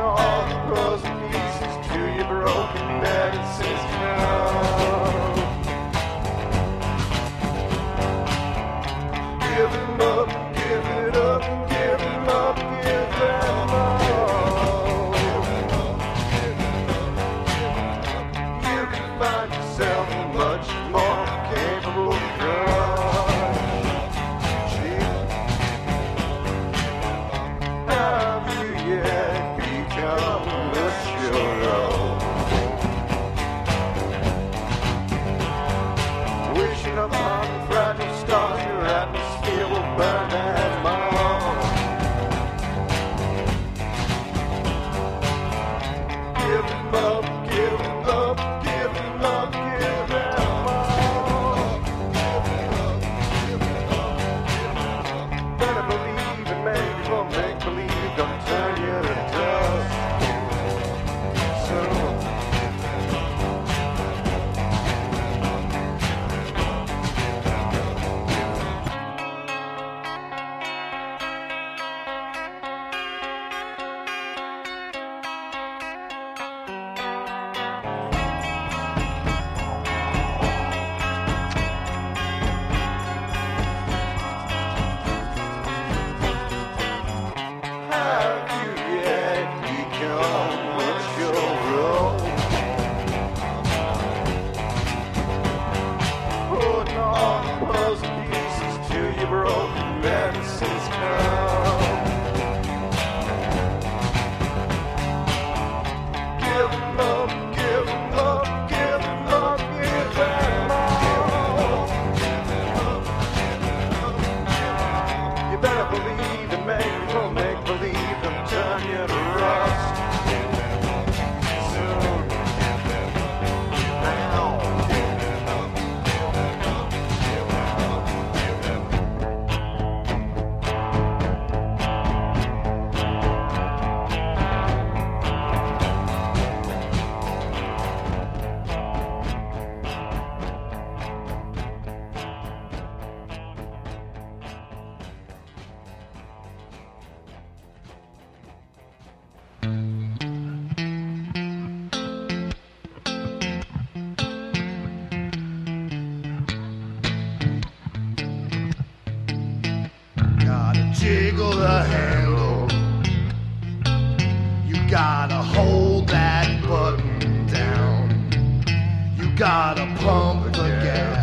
shore. Gotta pump the gas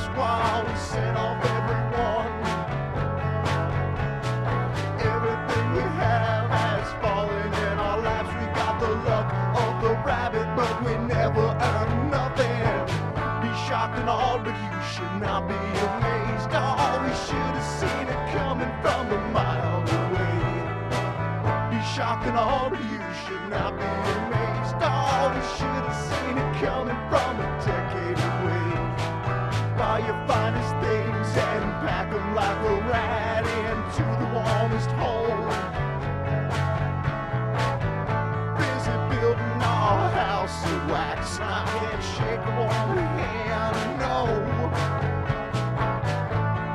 is why we sent off everyone. Everything we have has fallen in our lives We got the luck of the rabbit, but we never earned nothing. Be shocked and all, but you should not be amazed. Oh, we should have seen it coming from a mile away. Be shocked and all, but you should not be amazed. Oh, we should have seen it coming from a decade away. A rat into the warmest hole. Busy building our house of wax. I can't shake one hand, no.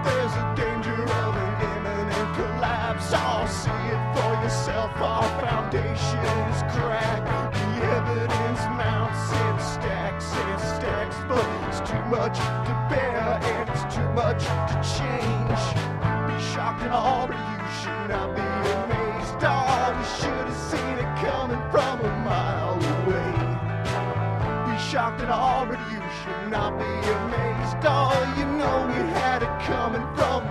There's a danger of an imminent collapse. I'll see it for yourself. Our foundation is cracked. The evidence mounts and stacks and stacks, but it's too much to bear and it's too much to change. Shocked and all, but you should not be amazed. Oh, you should have seen it coming from a mile away be shocked and all, but you should not be amazed. Oh, you know we had it coming from